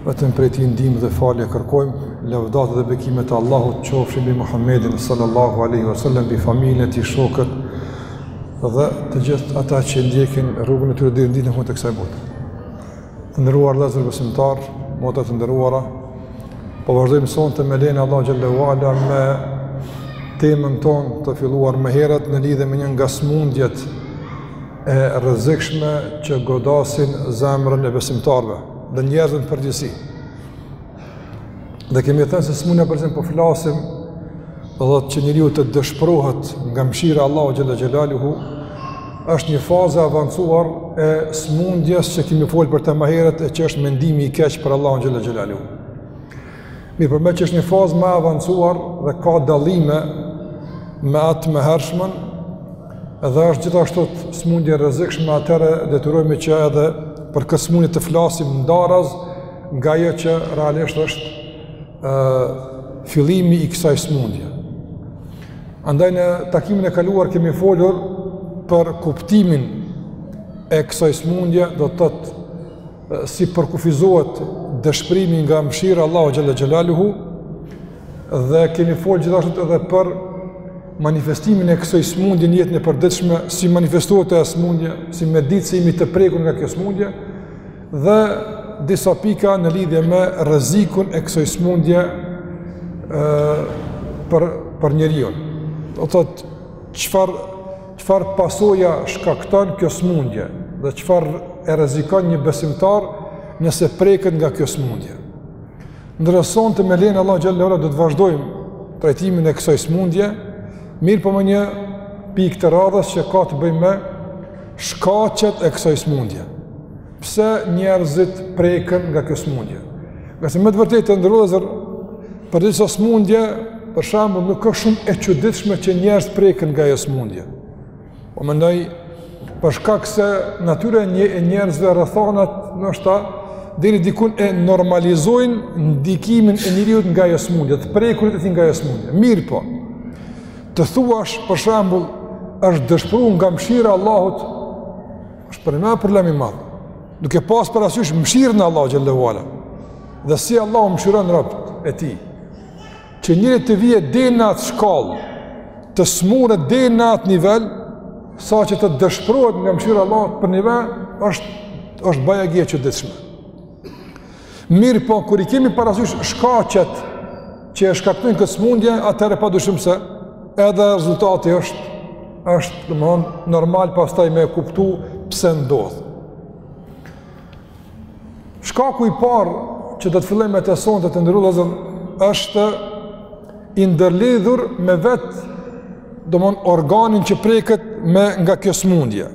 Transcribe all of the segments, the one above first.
Vetëm prej tij ndihmë dhe falje kërkojmë, lavdatat dhe bekimet e Allahut qofshin mbi Muhammedin sallallahu alaihi wasallam, mbi familjen e tij, shokët dhe të gjithë ata që ndjekin rrugën e tyre deri në ditën e fundit të kësaj bote. Të nderuar vëllezër besimtar, motra të nderuara, po vazhdojmë sonte me lejen e Allahut xhelle ue ala me temën tonë të filluar më herët në lidhje me një nga smundjet e rrezikshme që godasin zemrën e besimtarëve dhe njerëzve në përgjithësi. Dhe kemi thënë se smundja për të cilën po flasim do të thotë që njeriu të dëshprohet nga mshira e Allahut xhele xhelaluhu, është një fazë e avancuar e smundjes që kemi folë për të ma herët e që është mendimi i keq për Allahun xhele xhelaluhu. Mirëpo meqë është një fazë ma e avancuar dhe ka dallime me atë ma t'hershmen, Dhe është gjithashtu smundje e rrezikshme, atëherë detyrohemi që edhe për këtë smundje të flasim ndaras nga ajo që realisht është ë fillimi i kësaj smundje. Andaj në takimin e kaluar kemi folur për kuptimin e kësaj smundje, do të thotë si përkufizohet dëshprimi nga mëshira e Allahut xhele xhelaluhu, Dhe kemi folë gjithashtu edhe për manifestimin e kësoj smundje në jetën e përditshme, si manifestohet kjo smundje, si me ditë se jemi të prekur nga kjo smundje, dhe disa pika në lidhje me rrezikun e kësoj smundje e, për, për njeriun. Do të thotë çfarë, çfarë pasoja shkakton kjo smundje, dhe çfarë e rrezikon një besimtar nëse preket nga kjo smundje. Ndërsa sonte me lejen e Allahut xhelle ue ala do të vazhdojmë trajtimin e kësaj smundje, mirëpo me një pikë të radhës që ka të bëjë me shkaqet e kësaj smundje. Pse njerëzit preken nga kjo smundje? Ngase me të vërtetë të nderuar vëllezër për disa smundje, për shembull, nuk është shumë e çuditshme që njerëzit preken nga ajo smundje. Po mendoj për shkak se natyra e një e njerëzve rrethanat ndoshta deri diku e normalizojnë ndikimin e njeriut nga ajo smundje, të prekurit e tij nga ajo smundje. Mirëpo. Të thuash për shembull është dëshpëruar nga mëshira e Allahut është për mua problem i madh. Duke pas parasysh mëshirën e Allahut xhelle ue ala. Dhe si Allahu mëshiron robët e tij. Që njeriu të vijë deri në atë shkallë, të smuret deri në atë nivel, sa që të dëshpërohet nga mëshira e Allahut përnjëmend, është, është bajagi e çuditshme. Mirëpo, kur i kemi parasysh shkaqet që e shkaktojnë këtë smundje, atëherë pa dyshim se edhe rezultati është, është, domethënë, normal pastaj me e kuptu pse ndodh. Shkaku i parë që do të fillojmë me të sonte të nderuar është i ndërlidhur me vetë domethënë organin që preket me nga kjo smundje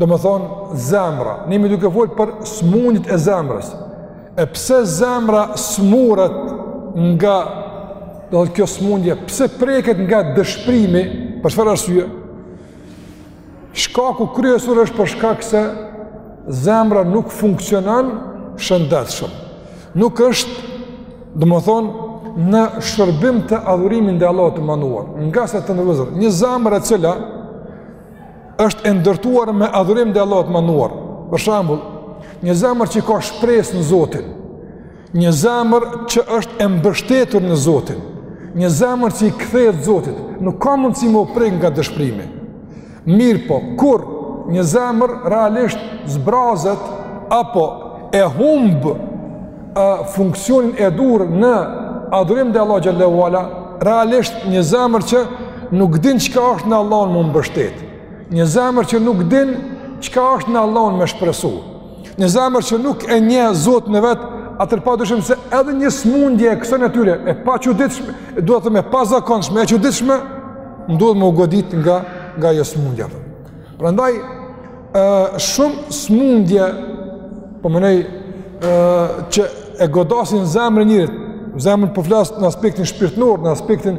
domethënë zemra jemi duke folë për smundjet e zemrës e pse zemra smuret nga do të kjo smundje pse preket nga dëshprimi për çfarë arsye Shkaku kryesor është për shkak se zemra nuk funksionon shëndetshëm. Nuk është, domethënë, në shërbim të adhurimit të Allahut të madhëruar. Ngase të nderuar, një zemër e cila është e ndërtuar me adhurim të Allahut të madhëruar. Për shembull, një zemër që ka shpresë në Zotin, Një zemër që është e mbështetur në Zotin, një zemër që i kthehet Zotit, nuk ka mundësi me u prek nga dëshprimi. Mirëpo, kur një zemër realisht zbrazet, apo e humb funksionin e duhur në adhurim ndaj Allahut xhelle ue ala, realisht një zemër që nuk din çka është në Allahun me u mbështet, një zemër që nuk din çka është në Allahun me shpresu, Një zemër që nuk e njeh Zotin e vet, atëherë pa dyshim se edhe një smundje e kësaj natyre, e paçuditshme, dua të them e pazakonshme, e çuditshme, ndodh me u godit nga, nga ajo smundje. Prandaj, e, shumë smundje, po menoj, e, që e godasin zemrën e njerit, zemrën po flas po në aspektin shpirtnor, në aspektin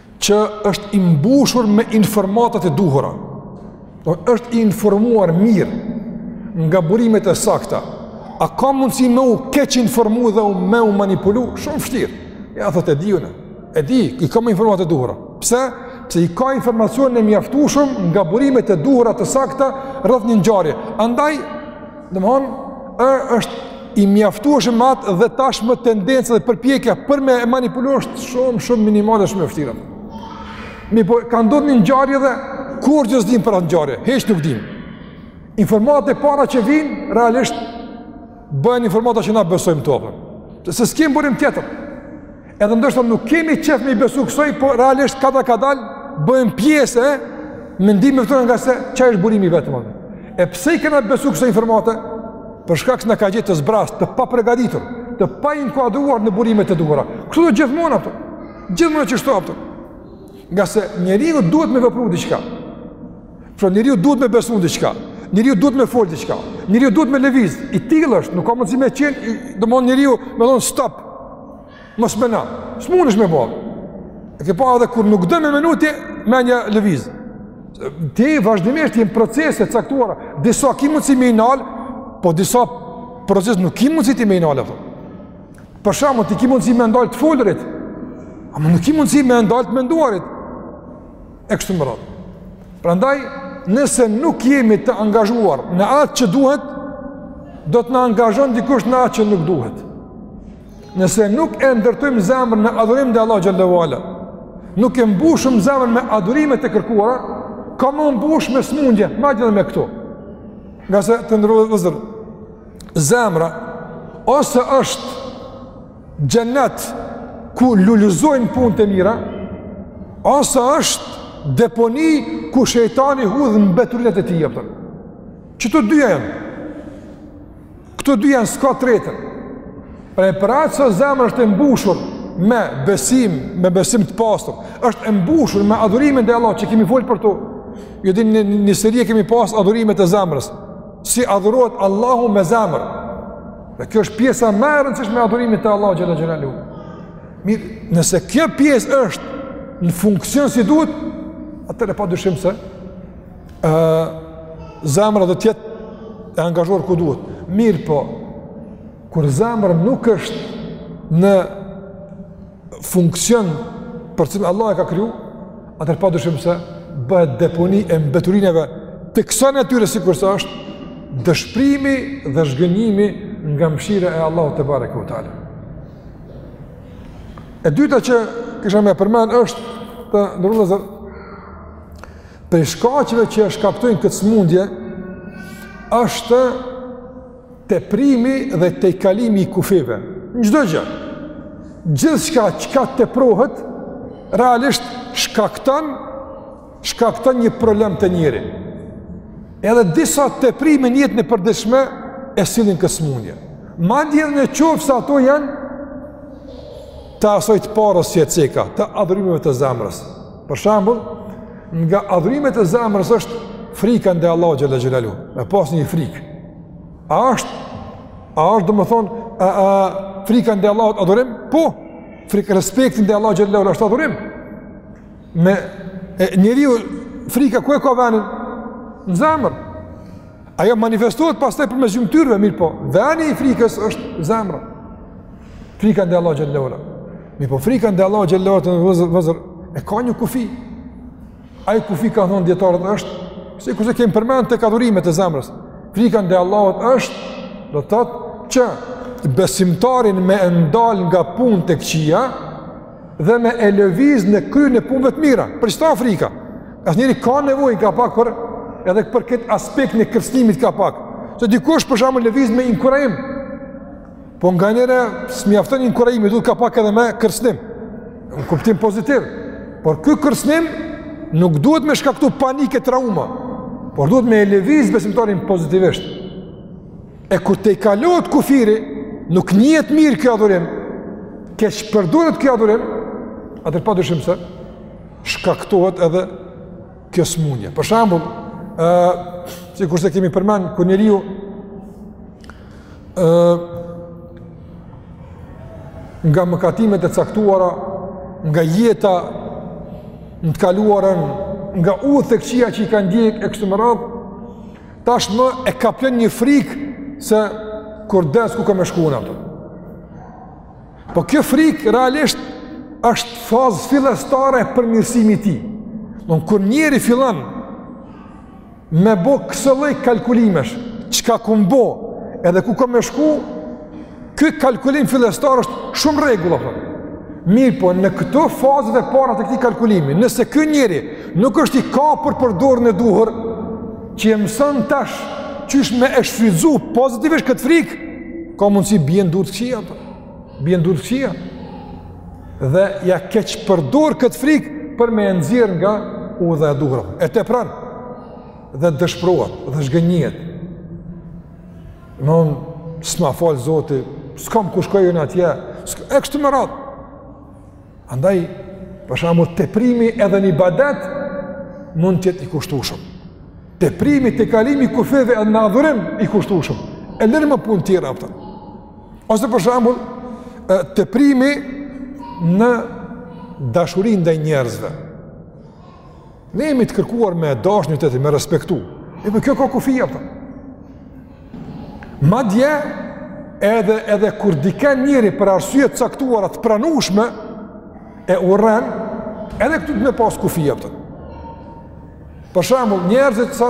që është i mbushur me informatat e duhura, domethënë është i informuar mirë nga burimet e sakta, a ka mundësi me u keqinformu dhe me u manipulu? Shumë vështirë. Jo, thot e di unë. E di, i kam informatat e duhura. Pse? Pse e ka informacionin e mjaftushëm nga burimet e duhura të sakta rreth një ngjarje. Andaj, Domthon, është i mjaftueshëm me atë dhe tashmë tendenca dhe përpjekja për me e manipulu është shumë shumë minimale shumë e vështirë. Mirëpo ka ndodhur një ngjarje dhe kurgjë s'dim për atë ngjarje, hiç nuk dim. Informatat e para që vin realisht bëhen informata që na besojmë topë. Se s'kemi burim tjetër. Edhe ndoshta nuk kemi qef me i besu kësoj, po realisht kadal kadal, bëhen pjesë e mendimeve tona ngase qaj është burimi i vetëm. E pse i kena besu kësoj informate? Për shkak se na ka gjetë të zbrast, të papregatitur, të painkuadruar në burimet e duhura. Kështu do gjithmonë ato. Gjithmonë që shto ato. Ngase njeriu duhet me vepru diçka. Pra njeriu duhet me besu diçka. Njeriu duhet me fol diçka. Njeriu duhet me lëviz. I tillë është, nuk ka mundësi me qenë, domthonë njeriu me thon stop, Mos më na, s'mundesh me bë. E ke pa edhe kur nuk do me mendu ti mendja lëviz. Ti vazhdimisht je në procese të caktuara, disa ki mundësi me i ndal, po disa proces nuk ki mundësi ti me i ndal apo. Për shembull ti ki mundësi me ndal të folurit. Ama nuk ki mundësi me ndal të menduarit. E kështu me radhë. Prandaj nëse nuk jemi të angazhuar në atë që duhet, do të na angazhon dikush në atë që nuk duhet. Nëse nuk e ndërtojmë zemrën në adhurim ndaj Allah xhelle ve ala, nuk e mbushim zemrën me adhurimet e kërkuara, ka me u mbush me smundje, madje edhe me këto. Ngase të nderuar vëllezër, zemra, ose është xhennet ku lulëzojnë punët e mira, ose është deponi ku shejtani hudh mbeturinat e tij, e tjetër. Që të dyja janë. Këto dy janë s'ka tretën. Pra në qoftë se zemra është e mbushur me besim, me besim të pasur, është e mbushur me adhurimin ndaj Allahut që kemi folë për to. Ju e dini një, një seri e kemi pas adhurimet e zemrës, si adhurohet Allahu me zemër. Dhe kjo është pjesa ma e rëndësishme e adhurimit të Allahut xhelle xhelaluhu. Mirë, nëse kjo pjesë është në funksion si duhet, atëherë pa dyshim se ë zemra do të jetë e angazhuar ku duhet. Mirëpo, kur zemra nuk është në funksion për cilin Allah e ka kriju, atëherë pa dyshim se bëhet deponi e mbeturinave të kësaj natyre sikurse është dëshprimi dhe zhgënjimi nga mshira e Allahut tebareke ve teala. E dyta që kisha me përmen është të nderuar vëllezër Prej shkaqeve që e shkaktojnë këtë smundje, është teprimi dhe tejkalimi i kufive. Në çdo gjë, gjithçka çka teprohet, realisht shkakton, shkakton një problem te njeriu. Edhe disa teprime n'jetën e përditshme, e sillin këtë smundje. Madje edhe në qoftë se ato janë, të asaj t'parës që e ceka, të adhurimeve të zemrës. Për shembull, nga adhurimet e zemrës është frika ndaj Allahu xhalla xhelalu, me pas një frikë. A është a është domethën a, a frika ndaj Allahut adhurim? Po. Frikërespekti ndaj Allahu xhalla xhelalu është adhurim. Me njeriu frika ku e ka venin? Në zemër. Ajo manifestohet pastaj përmes gjymtyrëve, mirëpo, veni i frikës është zemra. Frika ndaj Allahut xhele ue ala. Mirëpo, frika ndaj Allahut xhele ue ala, të ndershëm vëllezër, e ka një kufi. Ai kufi kanë thonë dijetarët është, sikurse kemi përmend tek adhurimet e zemrës. Frika ndaj Allahut është, do të thotë, që besimtarin me e ndal nga punët e këqija, dhe me e lëviz në kryerjen e punëve të mira. Për qita frika. Se njeri ka nevojë ka pak për edhe për këtë aspektin e kërcënimit ka pak. Se dikush për shembull lëviz me inkurajim. Po nganjëherë s'mjafton inkurajimi, duhet ka pak edhe me kërcënim. Në kuptim pozitiv. Por ky kërcënim nuk duhet me shkaktu panik e trauma, por duhet me e lëviz besimtarin pozitivisht. E kur tejkalohet kufiri, nuk njihet mirë kjo adhurim. Keqpërdoret kjo adhurim, atëherë pa dyshim se shkaktohet edhe kjo smundje. Për shembull, ë sikurse kemi përmend kur njeriu ë nga mëkatimet e caktuara, nga jeta në të kaluarën, nga udhët e këqija që i ka ndjek e kështu me radhë, Tashmë e kaplon një frikë se kur vdes ku kom me shku unë a po. Po kjo frikë realisht është fazë fillestare e përmirësimit të tij. Domethënë kur njeri fillon me bo kësi lloj kalkulimesh, çka kom bo edhe ku kom me shku, Ky kalkulim fillestar është shumë rregull apo. Mirëpo, në këto fazat e para të këtij kalkulimi, nëse ky njeri nuk është i kapur për dorën e duhur, që e mëson tash qysh me e shfrytzu pozitivisht këtë frikë, ka mundësi bjen në duar të këqija, po. Bjen në duar të këqija. Dhe ia keqpërdor këtë frikë për me e nxjerrë nga udha e duhur. E tepron, dhe dëshprohet, dhe zhgënjehet. Domethënë, s'ma fal Zoti, s'kam ku shkoj unë atje, e kështu me radhë. Andaj, për shembull, teprimi edhe në ibadet, mund të jetë i kushtueshëm. Teprimi, tejkalimi i kufijve edhe në adhurim, i kushtueshëm. E lëre më punë tjera, a po. Ose për shembull, teprimi në dashuri ndaj njerëzve. Ne jemi të kërkuar me e dashtë njëri-tjetrin, me respektu. E por kjo ka kufi, a po. Madje, edhe, edhe kur diken njeri për arsye të caktuara të pranushme, e urren, edhe këtu të me pas kufi, a po. Për shembull, njerëzit sa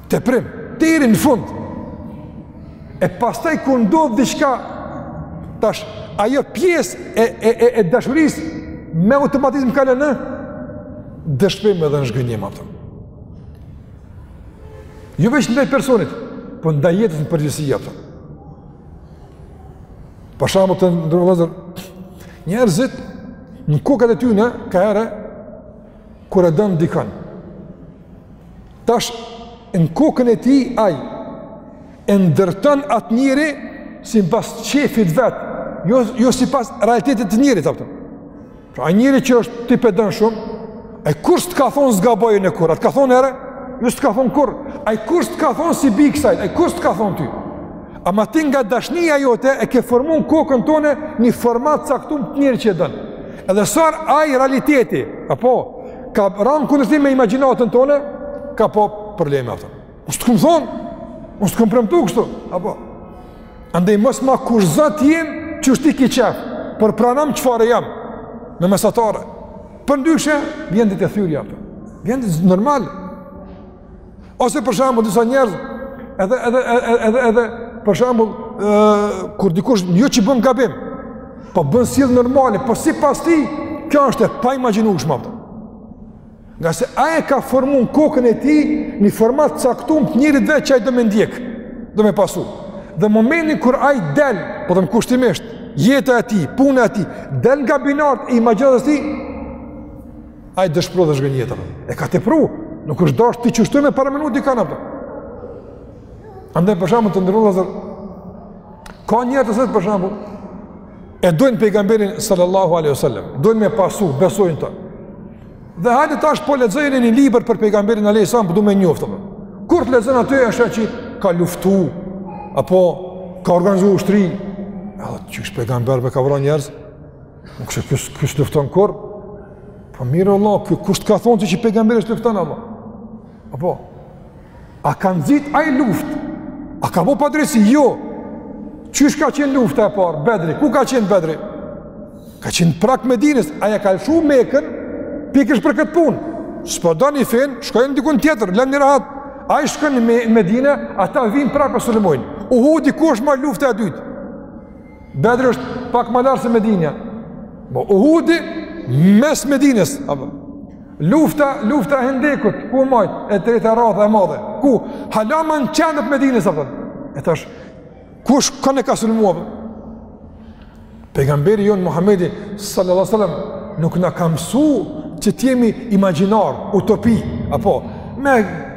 Teprim, deri në fund. E pastaj kur ndodh diçka, tash, ajo pjesë e, e, e, e dashurisë me automatizëm kalon në dëshprim edhe në zhgënjim apo. Jo jo veç ndaj personit, por po ndaj jetës në përgjithësi apo. Për shembull të ndershëm vëllezër, njerëzit në kokat e tyne, ka herë, kur e don dikon. Tash, në kokën e tij, ai, e ndërton atë njeri, sipas qefit vet, jo, jo sipas realitetit të njerit, apo. Pra, ai njeri që është ti po e don shumë, ai kurrë s'të ka thonë s'gaboj unë kurrë, a të ka thonë herë, jo s'të ka thonë kurrë, ai kurrë s'të ka thonë s'i bi kësajt, ai kurrë s'të ka thonë ty. Ama ti nga dashnija jote, e ke formu në kokën tone një format caktum të njerit që e don. Edhe sa herë ai realiteti, apo, ka ranë kundërshtim me imagjinatën tone, ka probleme apo. U s'të kom thonë, u s'të kom premtu kështu, apo. Andaj mos më kushtëzo të jem, qysh ti ki qef, por pranom çfarë jam, me mesatare. Përndryshe, vjen deri te thyerja, apo. Vjendit normal. Ose për shembull disa njerëz edhe edhe edhe edhe, edhe për shembull ë kur dikush jo që bën gabim, po bën sillet normal, po sipas tij, kjo është e paimagjinueshme apo. Ngase ai e ka formu në kokën e tij një format caktum të njerit që ai do me ndjek, do me pasu. Dhe momentin kur ai del, po them kushtimisht, jeta e tij, puna e tij, del nga binarët e imagjinatës tij, Ai dëshprohet dhe zhgënjehet. E ka tepru, nuk është dashtë ti qështu me paramendu tu kanë apo. Andaj për shembull të nderuar vëllezër ka njerëz që për shembull, e dojnë pejgamberin sallallahu aleyhu sallam, dojnë me pasu, besojnë të. Dhe hajde tash po lexojnë një libër për pejgamberin aleyhu sallam, po do me njoftë. Kur të lexojnë aty qysh që ka luftu, apo ka organizu ushtri, edhe qysh pejgamberi ka vra njerëz, Mu duk se ky s'lufton kurrë. Po mirë vlla, kush të ka thonë se që pejgamberi s'lufton vlla? Apo a ka nxit ai luftë? A ka bo padrejtësi? Jo. Qysh ka qenë lufta e parë? Bedri, ku ka qenë Bedri? Ka qenë prag Medinës, ai e ka lëshu Mekën pikërisht për këtë punë. S'po doni fen, shkoj dikun tjetër, lëmni rahat. Ai shkon në Medinë, ata vijnë prapë e sulmojnë. Uhudi ku u mbajt, lufta e dytë? Bedri është pak ma larg se Medinja. Po Uhudi mes Medinës, apo. Lufta, lufta e Hendekut, ku u mbajt e treta e radhës e madhe. Ku hala ma në qendër të Medinës, apo. E tash kush kanë e ka sulmu? Pejgamberi jon Muhamedi sallallahu alaihi wasallam nuk na ka msu që të jemi imagjinar, utopi, apo me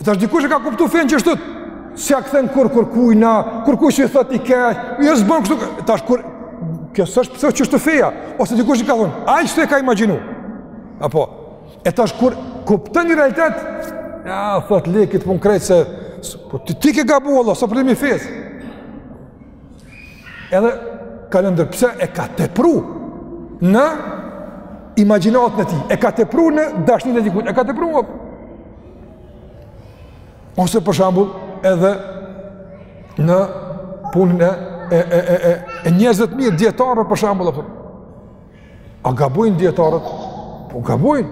E tash dikush e ka kuptuar fenë qashtu. Si ja kthen kur kërkujna, kur kush i thot i ke, jo s'bën kështu. Tash kur kjo s'është pse qashtu feja, ose dikush i ka thon, a qashtu e ka imagjinu. Apo e tash kur kupton një realitet, ja thot lekët pun krejt se po ti ti ke gabu Allah, s'a problemi fesë. Edhe ka lëndim pse e ka tepru në imagjinatën e tij, e ka tepru në dashnin e dikujt, e ka tepru. Ose për shembull edhe në punën e e e e e, e njerëzve të mirë dietarë për shembull apo. A gabojnë dietarët? Po gabojnë.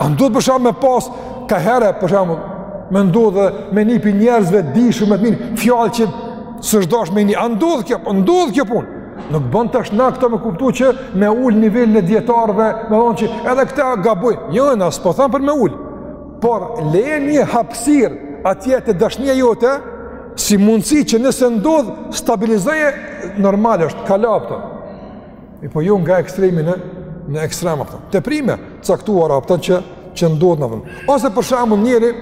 A ndodh për shembull me pas ka herë për shembull me ndodhë me ni pi njerëzve dishëm më të mirë fjalë që s'është dasht me ni a ndodh kjo, po ndodh kjo punë. Nuk bën tash na këto me kuptu që me ul nivelin e dietarëve, me thonë që edhe këta gabojnë. Jo, na s'po thon për me ul. Por leje një hapësir atje te dashnia jote si mundësi që nëse ndodh stabilizoje normale është, kalo apo. E po jo nga ekstremi në në ekstrem apo. Teprime caktuara apo që që ndodhin apo. Ose për shembull njëri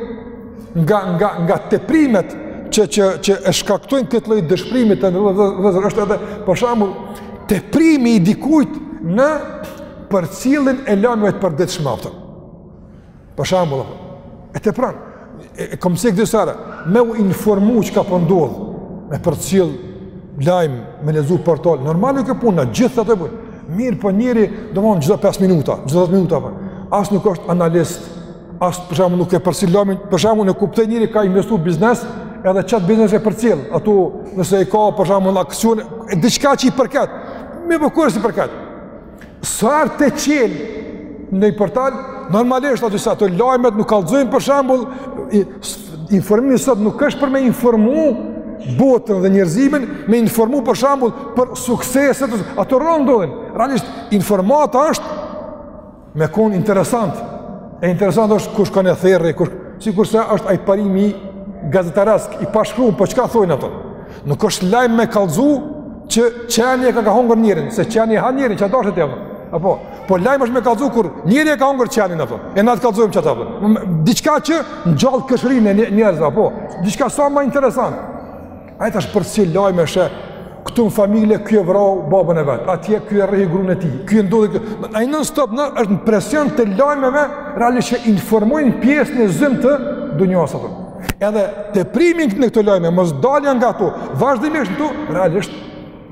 nga nga nga teprimet që që që e shkaktojnë këtë lloj dëshpërimi të vëzhgë është edhe për shembull teprimi i dikujt në përcjelljen e lajmeve të përditshme apo. Për shembull, e tepron. e kom shku deri sa, me u informu çka po ndodh, me përcjellë lajme, me lezu portale, normal kjo punë, gjithë të bon, mirë po njeri, domethënë çdo 5 minuta, çdo 10 minuta, apo. As nuk është analist, as për shembull nuk e përcjell lajmin, për shembull e kuptoj njeri ka investu biznes, edhe qatë biznes e përcjell, aty nëse e ka për shembull aksione, diçka që i përket, mirëpo kur s'i përket, Sa herë të çel nji portal, normalisht aty se ato lajmet nuk kallëzojnë për shambull, informimi sot nuk është për me informu botën dhe njerëzimin, me informu për shambull për sukseset, ato rrallë ndodhin, realisht informata është me konë interesant, e interesant është kush kanë e therri, kush,, sikurse është ai parimi gazetaresk, i pashkru, apo, po çka thojnë ato, Nuk është lajm me kallxu që qeni e ka ka hongër njerin, se qeni e ha njerin, apo, po lajm është me kallxu kur njeri e ka hongër qenin apo. E na t'kallxojmë qata apo. Diçka që ngjall kërshërinë e njerëzve apo. Diçka sa më interesant. Ai tash përcjell lajme, është këtu në familje ky e vrau babën e vet. Atje ky e rrehi gruan e tij. Ky ndodhi ai non stop në është në presion të lajmeve që realisht informojnë pjesën e zymtë të dunjasë apo. Edhe teprimin në këto lajme, mos dalja nga ato, vazhdimisht këtu, realisht,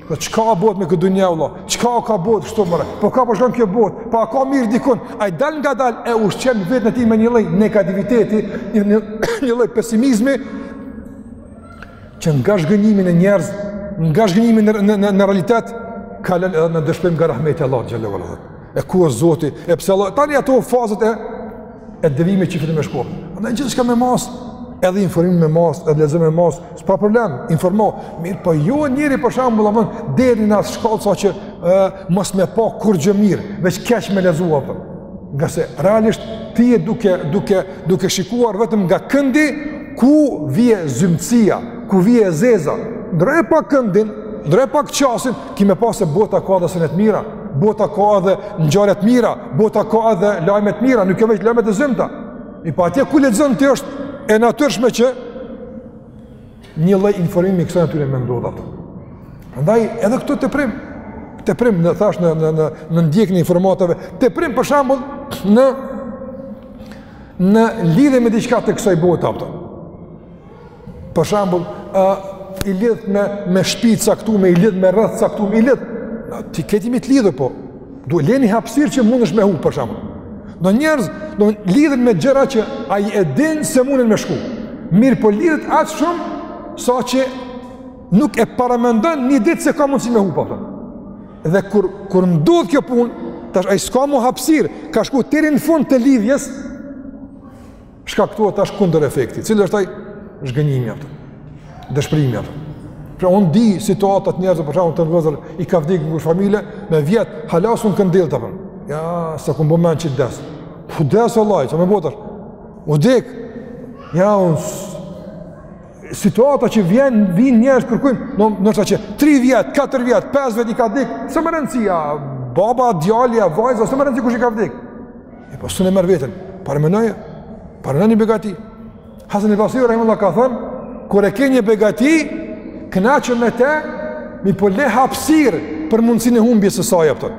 dhe po çka ka bohet me këtë dunja, vëlla, çka ka bohet kështu more, po ka po shkon kjo botë, po a ka mirë dikun, ai dalngadal, e ushqen veten e tij me një lloj negativiteti, një, një, një lloj pesimizmi, që nga zhgënjimi në njerëz, nga zhgënjimi në, në, në, në realitet, kalon edhe në dëshprim nga rahmeti i Allahut xhelle ue ala E ku është Zoti? E pse Allah? Tani ato fazat e e devijimit që fillon të shkojë. Andaj gjithçka me masë, edhe informim me masë, edhe lexim me masë, s'ka problem, informo. Mirëpo jo njeri për shembull apo deri në atë shkallë sa që ë mos me pa kurgjë mirë, veç keq me lexua apo. Ngase realisht ti je duke duke duke shikuar vetëm nga këndi ku vjen zymtësia, ku vjen e zeza. Ndrro pak këndin, ndrro pak qasjen, Ki me pa se bota ka dhe sene të mira, bota ka dhe ngjarje të mira, bota ka dhe lajme të mira, nuk e veç lajmet e zymta. E po atje ku lexon ti është e natyrshme që një lloj informimi i kësaj natyre me ndodh, a kupton. Prandaj edhe këtu teprim, teprim thashë në, në, në, në ndjekjen e informatave, teprim për shambull në, në lidhe me diçka të kësaj bote, a kupton. Për shembull, ë i lidh me me shtëpi të caktuar, i lidh me rreth të caktuar, i lidh. Ti ke ti me të lidhur, po le një hapësirë që mundesh me hup për shembull. Do njerëz do lidhen me gjëra që ai e din se munden me shku. Mirëpo lidhet aq shumë sa që nuk e paramendon një ditë se ka mundësi me hup, a kupton. Dhe kur kur ndodh kjo punë, tash ai s'ka më hapësirë, ka shku deri në fund të lidhjes, shkaktohet tash kundërefekti, cili është ai zhgënjimi, a kupton, dëshprimi, a kupton. Pra unë di situata të njerëzve për shembull të nëzër, i ka vdik dikush në familje, me vjet, hala s'un këndellet të përë. Ja, s'e kam bo men që të des. Po des o vëlla, që me botër. Vdiq. Ja, unë situata që vjen vin njerëz kërkojnë, do të thotë që 3 vjet, 4 vjet, 5 vjet i ka vdik, s'e me rëndësi a baba, djali a vajza, s'e me rëndësi kush i ka vdik. E po s'un e merr veten, paramenoje, parameno një begati. Hasan al-Basri rahimullahu ka thanë, kur e ke një begati, kënaqu me të, mirëpo le hapësirë për mundësinë e humbjes së saj, a kupton.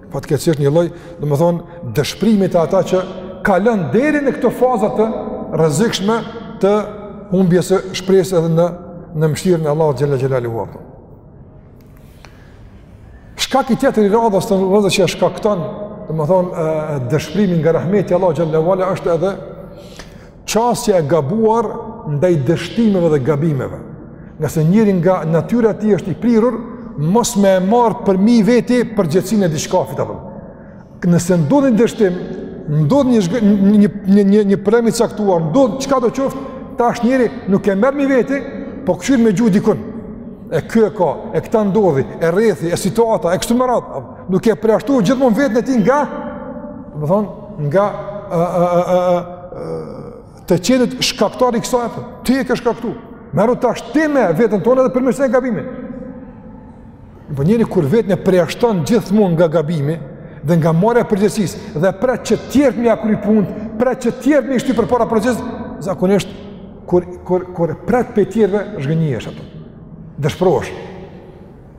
Fatkeqësisht një lloj, domethënë dëshpërimi te ata që kalon deri në këto faza të rrezikshme të humbjes së shpresës edhe në në mëshirën e Allahut xhelle xhelaluhu. Shkaku tjetër i radhës të rëzë që e shkakton, domethonë, dëshprimin nga rahmeti i Allahut xhelle ue ala është edhe qasja e gabuar ndaj dështimeve dhe gabimeve. Ngase njeri nga natyra e tij është i prirur, mos me e marrë përmi veti përgjegjësinë e diçkafit. Apëm. Nëse ndodh një dështim, ndodh një, një, një, një, një, një problem i caktuar, ndodh çkado qoftë, tash njeri nuk e merr mi veti, po këqyr me gjujt dikun. E ky e ka, e këta ndodhi, e rrethi, e situata, e kështu me radhë. Duke e përjashtu gjithmonë veten e tij nga, domethonë, nga a, a, a, a, a, të qenët shkaktar i kësaj, për. ti e ke shkaktu. Merru tash ti me veten tonde dhe përmirëso gabimin. Po njeri kur veten e përjashton gjithmonë nga gabimi, dhe nga marrja e përgjegjësisë, dhe pret që tjerët me i kry punët, pret që tjerët me i shty përpara proceset, zakonisht, kur, kur, kur pret pej tjerëve, zhgënjehesh ato, dëshpërohesh.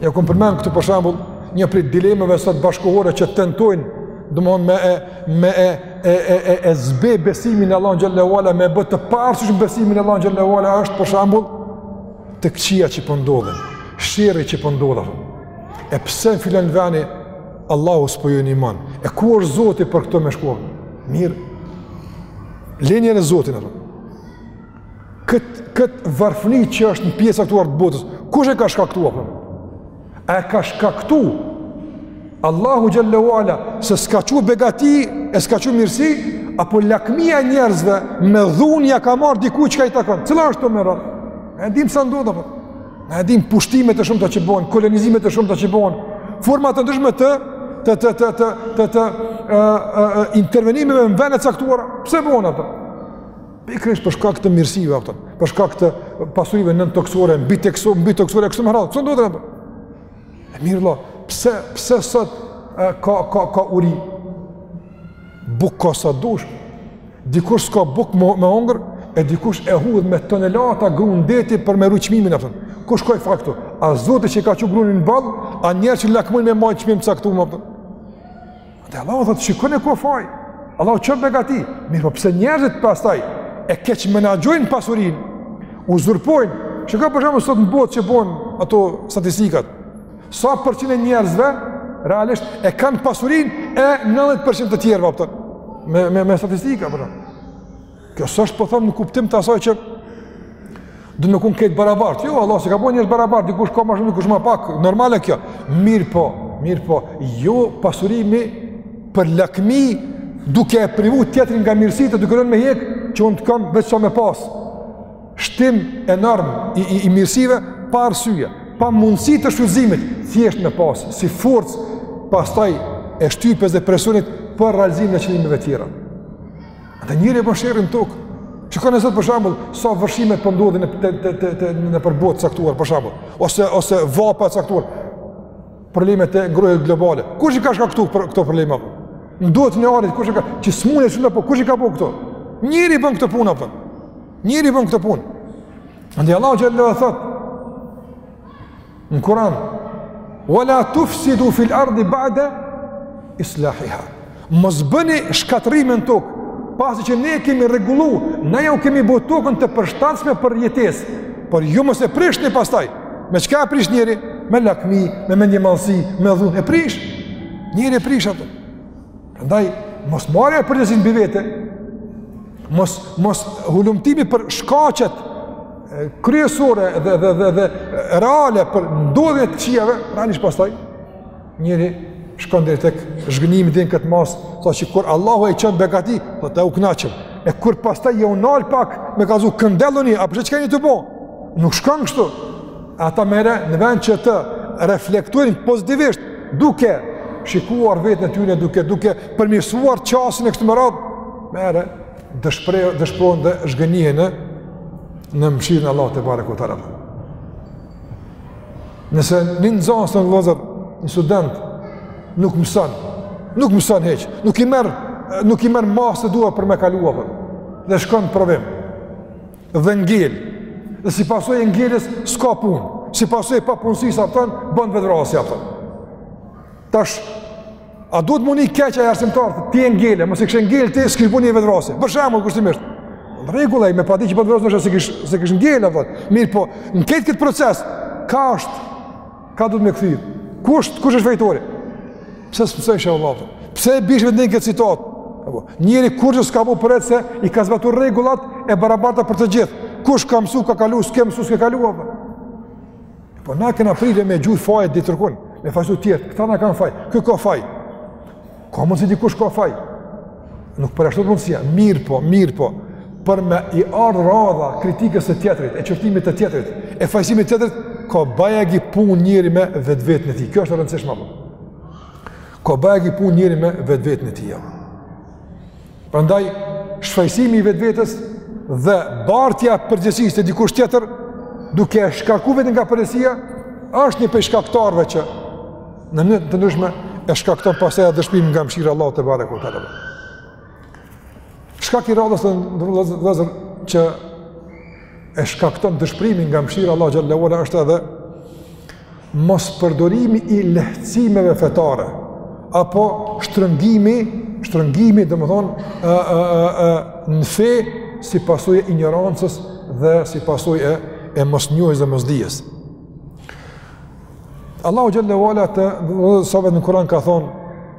E kom përmend këtu për shembull një prej dilemave sot bashkëkohore që tentojnë domthon me e, me e e e e, e zbeh besimin në Allahun xhallahu ala me bë të parëndësishëm besimin në Allahun xhele ue ala është për shembull të këqijat që po ndodhin, sherri që po ndodhin. E pse filan veni Allahu s'po ju ndihmon? E ku është Zoti për këtë me shkuar? Mirë. Lini në Zotin atë. Kët kët varfni që është në pjesë caktuar të botës, kush e ka shkaktuar? A e ka shkaktuar Allahu xhele ue ala se s'ka çu begati, e s'ka çu mirësi, apo lakmia e njerëzve me dhunë ja ka marr dikujt çka i takon. Cila është më rrot? Ne dim sa ndodh apo. Ne dim pushtimet e shumta që bëhen, kolonizimet e shumta që bëhen, forma të ndryshme të të të të të të të intervenimeve në vende të caktuara. Pse bëhen ato? Pikërisht për shkak të mirësive ato, për shkak të pasurive nëntokësore, mbi tekso, mbitokësore kështu me radhë. Kështu ndodhi apo? E mirë lo, pse pse sot ka ka ka uri? Bukë ka sa t'dush. Dikush s'ka bukë me hongër, e dikush e hudh me tonelata gru n'deti për me ru çmimin apo. Ku ka faj ktu? A zoti që ka çu grunin në ball, a njerëzit që lakmojnë me majt çmim caktuar apo? Dhe Allahu thotë, shikon e ka faj, Allahu çon begati, mirëpo pse njerëzit pastaj, e keqmenaxhojnë pasurinë, uzurpojnë, shiko për shembull sot në botë që bon ato statistikat, sa përqind e njerëzve, realisht, e kanë pasurinë e 90% të tjerëve, me, me, me statistika, pra. Kjo s'është po thom në kuptim të asaj që duhet me kon tanë barabartë. Jo, Allahu s'i ka bo njerëzit barabartë, dikush ka ma shumë, dikush ma pak, normale kjo. Mirëpo, mirëpo, jo pasurimi për lakmi duke e privu tjetrin nga mirësitë duke rënë me hjek që unë të kam veç sa me pas. Shtim enorm i i, i mirësive pa arsye, pa mundësi të shfrytëzimit, thjesht me pas si forcë pastaj e shtypjes dhe presionit për realizimin e qëllimeve të tjera. Dhe njeri e bon sherrin në tokë. Shikoni sot për shembull sa vërshimet po ndodhin në në në në në periudha t'caktuar për shembull, ose ose vapa t'caktuar. Problemet e ngrohjes globale. Kush i ka shkaktuar këto këto probleme? Domethënë ai njeri kush i ka që sëmundje shumë apo kush i ka bo këto? Njeri bon këtë punë apo? Njeri bon këtë punë. Andaj Allahu xhel-le thotë, Në Kur'an, "Wala tufsidu fil ardi ba'da islahiha." Mos bëni shkatërrime në tokë, pasi që ne e kemi rregullu, ne jau kemi bo tokën të përshtatshme për jetesë, por ju mos e prishni pastaj. Me çka e prish njeri? Me lakmi, me mendjemadhësi, me dhunë e prish. Njeri e prish atë. Prandaj mosmarrja e përgjegjësisë mbi vete, mos, moshulumtimi për shkaqet kryesore dhe, dhe, dhe, dhe reale për ndodhjen e të këqijave, realisht pastaj, njeri shkon deri te zhgënjimi deri në këtë masë, saqë kur Allahu e çon begati, dhe o ta u knaqëm, e kur pastaj ja ndal pak, me ka zu këndelluni, a për se çka janë tu bo, nuk shkon kështu, Ata merre, në vend që të reflektojnë pozitivisht, duke shikuar veten e tyne duke duke përmirësuar qasjen e kështu me radhë, merre dëshpërohen dëshpërohen dhe zhgënjehen në në mëshirën e Allahut tebareke ue teala. Nëse një nxënës vllezër, një student, nuk mëson, nuk mëson hiç, nuk i merr, nuk i merr masat e duhura për me kalu afatin, dhe shkon në provim. dhe ngel. Dhe si pasojë e ngeljes, s'ka punë. Si pasojë e papunësisë, a po, thom, bon vetëvrasje, a po, thom. Tash, a duhet me u ni keq ai arsimtar, ti e ngele, mos e kishe ngel, ti s'kish bo ni vetëvrasje. Për shembull, kushtimisht. Rregulla, me pas dit që bon vetëvrasje, ndoshta s'e kish, kish ngel, a po, thom. Mirëpo, në këtë këtë proces, kah është Kah duhet me kthy? Kush, kush është fajtori? Pse s'mësoi, inshallah? Pse erdhi vetë në këtë situatë? Njeri kurgjë s'ka bo përveç se i ka zbatu rregullat e barabarta për të gjithë. Kush ka mësu, ka kalu, s'ke mësu, s'ke kalu, apo. Po na kena prirje me gjujt fajet diku tjetërkun, me fajsu tjerët, këta na kanë faj, ky ka faj. Ka mundësi dikush ka faj. Nuk përjashtohet mundësia, mirëpo, mirëpo, për me i ardhë radha kritikës së tjetrit, e qortimit të tjetrit, e fajësimit të tjetrit, ka bajagi punë njeri me vetveten e tij. Kjo është e rëndësishme, apo. Ka bajagi punë njeri me vetveten e tij. Ja. Prandaj shfajësimi i vetvetes dhe bartja e përgjegjësisë te dikush tjetër, duke e shkarku veten nga përgjegjësia, është një prej shkaktarëve që në mënyrë të ndryshme e shkakton pastaj edhe dëshpërimin nga mëshira e Allahut tebareke ue teala. Shkak i radhës vllezër që e shkakton dëshpërimin nga mëshira e Allahut xhel-le ue ala është edhe mospërdorimi i lehtësimeve fetare apo shtrëngimi, shtrëngimi domethënë ë ë ë ë në fe si pasojë e injorancës dhe si pasojë e e mosnjohjes dhe mosdijes. Allahu xhele ve ala disa vende në Kur'an ka thonë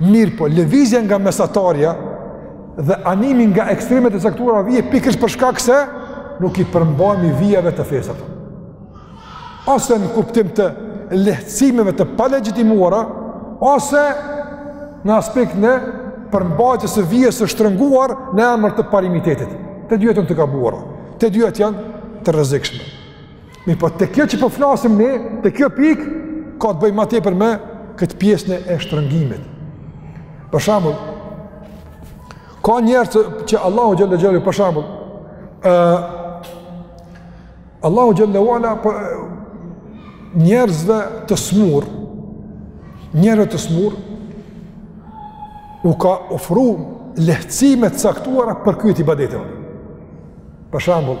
Mirëpo lëvizja nga mesatarja dhe animi nga ekstremet e caktuara vjen pikërisht për shkak se nuk i përmbahemi vijave të fesë apo. Ose në kuptim të lehtësimeve të palegjitimuara, ose në aspektin e përmbajtjes së vijës së shtrënguar në emër të parimitetit. Të dyjat janë të gabuara. Të dyjat janë të rrezikshme. Mirëpo te kjo që po flasim ne, te kjo pikë, ka të bëjë më tepër me këtë pjesën e shtrëngimit. Për shembull, ka njerëz që, që Allahu xhele xhelaluhu, për shembull, uh, Allahu xhele xhelaluhu, për njerëzve të smurë, njerëzve të smurë, u ka ofru lehtësime të caktuara për kryerje të ibadetit. Për shembull,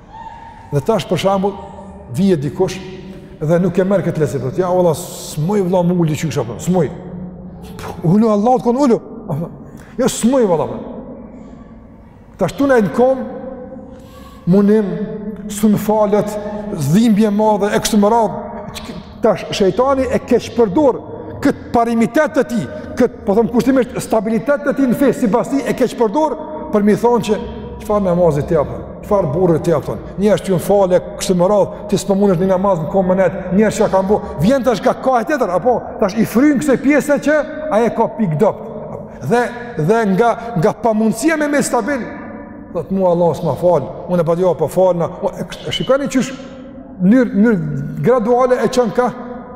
Dhe tash për shembull vjen dikush dhe nuk e merr këtë lehtësim. Jo valla, s'muj vlla m'u ulë qysh apo. S'muj. Ulu Allahu t'ka thonë ulu. Jo s'muj vlla. Tash tu nejt në kom mundim s'mun falet dhimbje e madhe e kështu me radhë Tash, shejtani e keqpërdor këtë parimitet të tij, këtë, po thom kushtimisht, stabilitet të tij në fe, sipas tij e keqpërdor, për me i thonë që, çfarë namazi të japën, çfarë burri të japën, njerëz që jon falë, kështu me radhë, ti s'po munesh një namaz në komë me nejt, njerëz që kanë bo, vjen tash nga kahja tjetër, apo, tash i fryn kësaj pjese që, ai e ka pikë të dobët, dhe, dhe nga, nga pamundësia me mbet stabil, thotë mua Allahu s'ma fal, unë e pa dhjo, pa falë, na, e, shikoni qysh mënyrë mënyrë graduale e çon ka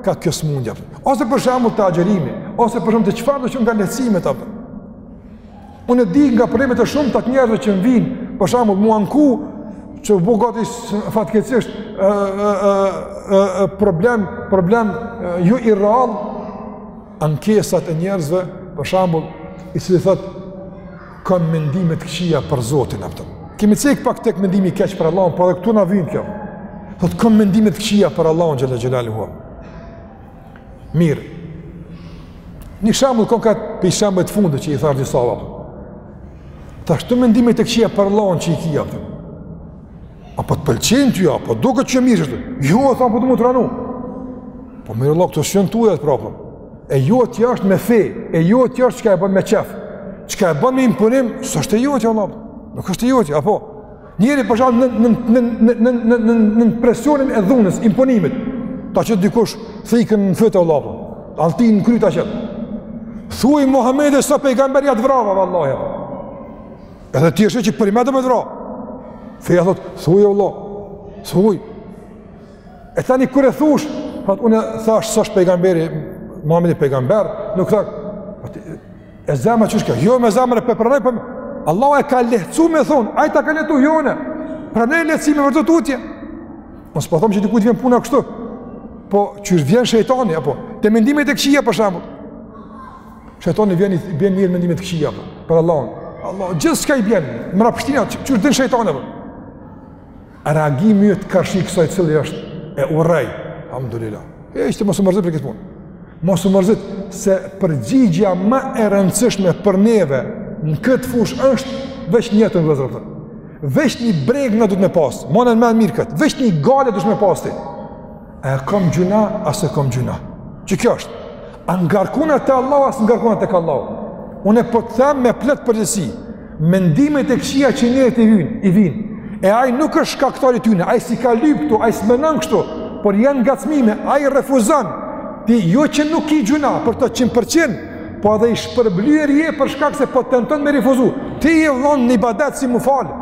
ka kjo smundja. Ose për shembull te agjërimi, ose për shembull te çfarëdo nga lehtësimet apo. Unë e di nga problemet e shumta të njerëzve që më vijnë, për shembull me u anku që u bo gati fatkeqësisht ë ë ë problem problem jo i rrallë ankesat e njerëzve, për shembull, i cili thotë kam mendime të këqija për Zotin apo. Kemi cek pak tek mendimi i keq për Allahun, por edhe këtu na vjen kjo. Thotë kam mendime të këqija për Allahun xhele xhelaluhu. Mirë. Një shembull konkret për shembull të fundit që i thashë disa vapa. Tash këto mendime të këqija për Allahun që i ki apo. A po të pëlqen ty, a po t'duket që mirë është. Jo, tha po du m'u tranu. Po mirë vlla, këto s'janë tuajat prapë. E jotja është me fe, e jotja është çka e bën me qef. Çka e bën me imponim, s'është e jotja vlla. Nuk është e jotja, apo. Njeri për shembull në në në në në në në nën presionin e dhunës, imponimit. Ta qet dikush thikën në fyt vlla apo alltinë në krye ta qet. Thuaj Muhamedi s'a pejgamber ja të vrava vallahi. Edhe ti e sheh që përnime me të vra. Feja thot, thuaj vlla. Thuaj. E tani kur e thush, thotë unë thash s'është pejgamberi Muhamedi pejgamber, nuk thak. E zemra qysh kjo, jo me zemër s'pe pranoj, po Allahu e ka lehtësu me thon, ai ta ka lehtësu jone. Pranoj lehtësimin vërtet tutje. Mos po them që diku të vjen puna kështu. Po qysh vjen shejtani apo te mendimet e këqija për shembull. Shejtani vjen i bën mirë mendimet e këqija apo për Allahun. Allah gjithçka i bën, mbrapshtina qysh din shejtani apo. reagimi yt karshi kësaj cili është e urrej, elhamdulilah. E ishte mos u mërzit për këtë punë. Mos u mërzit se përgjigja ma e rëndësishme për neve në këtë fushë është veç një vëllezër. Veç një brengë na duhet me pasë, mane n'men mirë këtë, veç një gajle duhet me pasë ti. A kom gjynah, a s'kom gjynah. Qikjo është. A ngarkohna te Allahu, a s'ngarkohna tek Allahu. Unë e po të them me plot përgjegjësi. Mendimet e këqija që njerit i hynë, i vinë, e ai nuk është shkaktar i tyne, ai s'i ka lypë këto, ai s'menon kështu, por janë ngacmime, ai refuzon, ti jo që nuk ki gjynah për to qind për qind, po edhe i shpërblyer je për shkak se po tenton me refuzu, ti je vlla në ibadet si m'u falë,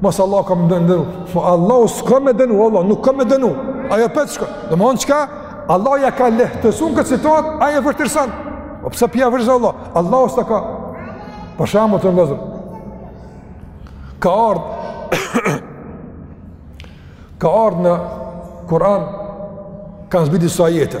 Mos Allahu ka me dënu, po Allah s'ka me dënu, Allah nuk ka me dënu. Ajo pse çka? Domethënë çka? Allah ja ka lehtësuar këtë situatë, ai e vështirëson. Po pse pia vërtet Allah? Allah s'ta ka. Për shembull vëllezër. Ka ardh Ka ardh në Kur'an kanë zbrit disa ajete.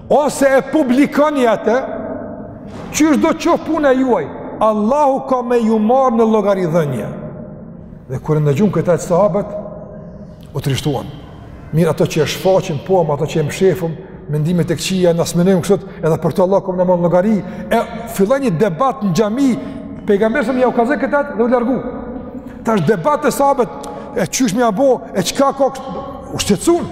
Ose e publikoni atë, qysh do të qoftë puna juaj, Allahu ka me ju marrë në llogaridhënie. Dhe kur e ndëgjun këtë sahabët, u trishtuan. Mirë ato që e shfaqim, po ato që e mshefim, mendimet e këqija, na s'menojmë kështu, edhe për këto Allahu ka me na marrë në llogari, e filloi një debat në xhami, pejgamberi a.s. jau kallzoi këtë dhe u largu. Tash debat sahabët, e qysh me ia bo, e çka ka kështu, u shqetësun.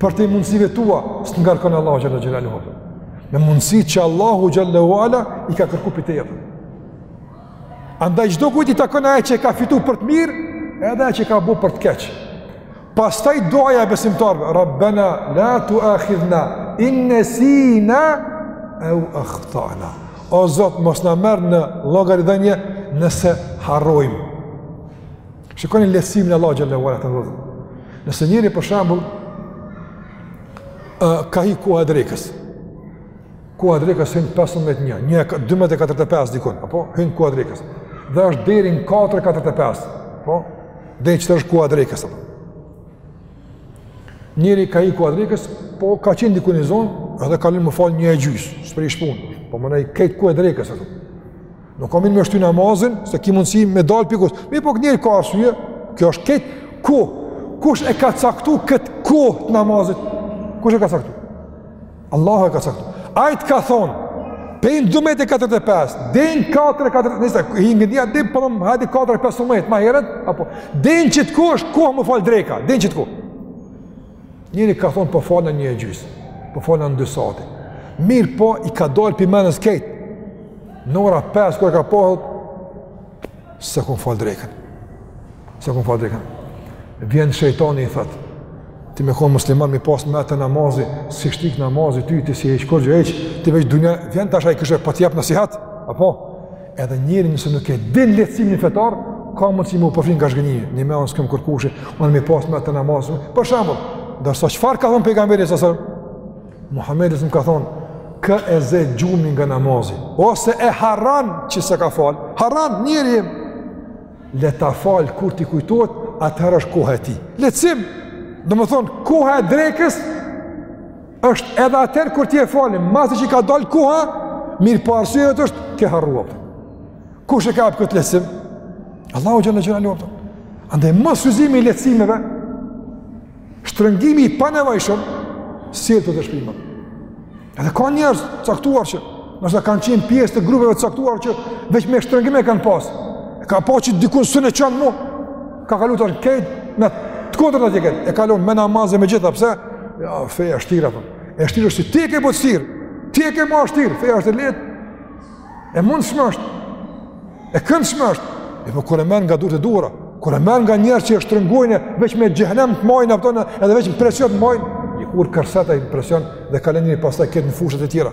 Përtej mundësive tua, s'të ngarkon Allahu xhel-le xhelaluhu. Me mundësi që Allahu xhel-le ve ala i ka kërku prej teje. Andaj çdokujt i takon ajo që ka fitu për të mirë, edhe ajo që ka bo për të keq. Pastaj duaja e besimtarëve, Rabbena, la tuahidhna in nesina ev ahta'na. O Zot, mos na merr në llogaridhënie, nëse harrojmë. Shikoni lehtësimin e Allahu xhallahu ala të vëzë. Nëse njeri për shembull ë ka hi koha e drekës. Koha e drekës hyn 15 në 1, 12:45 dikun, apo, hyn koha e drekës. Dhe është deri në 4:45, po? Dhe çfarë është koha e drekës apo? Njeri ka hi koha e drekës, po ka qenë diku i zonë, edhe ka lënë me fal një e gjys, s'prish punë. Po më nei kejt koha e drekës apo? Nuk a mirë me shty namazin, se ki mundësi me dal prej kohës. Mirëpo kur njeri ka arsye, kjo është kejt kohë. Kush e ka caktu këtë kohë të namazit? Kush e ka caktu? Allahu e ka caktu. Ai të ka thonë, prej në 12.45, deri në 4.45, hin ikindia, dhe për më hajde 4.15, ma herët, apo, deri në qitë kohë është kohë me falë dreka, deri në qitë kohë. Njeri ka thonë po falna një e gjysë, po falna në dy sati. Mirëpo i ka dalë prej menes kejt. Në ora 5, kur e ka pa, thotë s'e kum falë drekën. S'e kum falë drekën. Vjen shejtoni i thotë, ti me konë musliman, me pasë men te namazi, s'ish t'ikë namazi ty, ti s'je hiç kurgjo, hiç, ti veç dynja, vjen tash ai kishe po t'jep nasihat, apo? Edhe njeri nëse nuk e din lehtësimin fetar, ka mundësi me u përfshi nga zhgënjimi. Njimen unë s'kom kurkushi, unë me pas men te namazi. Për shembull, ndërsa çfarë ka thonë pejgamberi salallahu alejhi ve selem? Muhammedi alejhi selam ka thonë, kë e zë gjumi nga namazi, ose e harron që s'e ka falë, harron njeri im, le ta falë kur t'i kujtohet, atëherë është koha e tij. Lehtësim, domethonë, koha e drekës, është edhe atëherë kur ti e fal, masi që ka dalë koha, mirëpo arsye të është, ke harruar. Kush e ka ap këtë lehtësim? Allahu xhelle xhelaluhu. Andaj mosshfrytëzimi i lehtësimeve, shtrëngimi i panevojshëm, sjell te dëshpërimi. Edhe ka njerëz caktuar që, ndoshta kanë qenë pjesë të grupeve caktuar që, veç me shtrëngime kanë pasë. E ka pas që dikun së në qanë mu. Ka kalu tash kejt në të kundërtën atje kejt. E ka lon me namaz me gjitha, pse? Jo, feja është shtirë, po. E shtirë është se ti e ke bo të shtirë. Ti e ke marr shtirë, feja është e lehtë. E mundshme është. E këndshme është. E po kur e merr nga durt e duhura. Kur e merr nga njerëz që shtrëngojnë, veç me xhehenem të majnë, apo, edhe veç presion të majnë. Një kur kërset n'presion dhe kalon njeri pastaj kejt në fushat e tjera.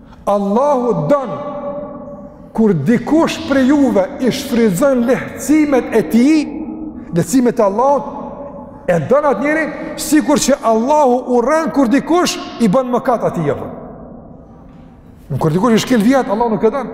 Allahu don kur dikush prej juve i shfrytëzon lehtësimet e tij, lehtësimet e Allahut, e don atë njeri sikur që Allahu urren kur dikush i bën mëkat atij apo. Në kur dikush i shkel vijat, Allahu nuk e don.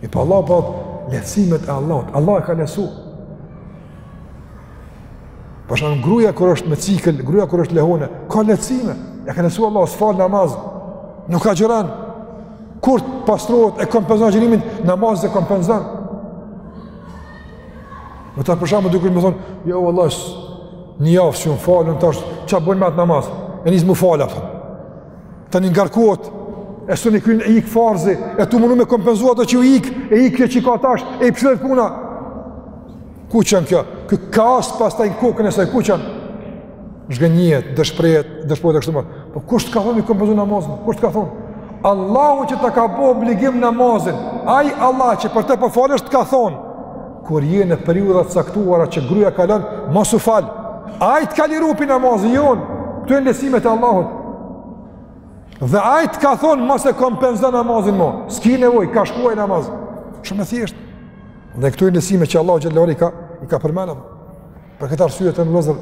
Me i pa Allah pa lehtësimet e Allahut, Allahu e ka lehtësu. Për shembull, gruja kur është me cikël, gruja kur është lehone, ka lehtësime, e ka lehtësu Allahu, s'fal namaz, nuk agjëron, kur të pastrohet e kompenzon agjërimin, namaz s'e kompenzon. E tash për shembull, domethonë, jo, Allah, një javë s'jam falë, në ta është, ça bojm me atë namaz, e nis m'u falë, apëton. tani ngarkohet, e së një kënë e ikë farzi, e tu u mundu me kompenzu ato që ju ikë, e ikë kjo që i ka tash, e i pështillet puna. Ku çon kjo? Ky kaos pastaj në kokën e saj, ku çon? Zhgënjehet, dëshpërohet, dëshpërohet e kështu me radhë. Po kush të ka thonë me kompenzu namazin? Kush të ka thonë? Allahu që ta ka bo obligim namazin, ai Allah që për te po falesh të ka thonë, Kur je në periudha të caktuara që gruja kalon, mos u fal. Ai të ka liru prej namazit, jo unë. Këto janë lehtësimet e Allahut. Dhe ai të ka thonë mos e kompenzo namazin mo. S'ki nevojë, ka shku ai namaz. Shumë e thjeshtë. Dhe këto janë lehtësimet që Allahu xhele ve ala i ka i ka përmendur. Për këtë arsye, vëllezër,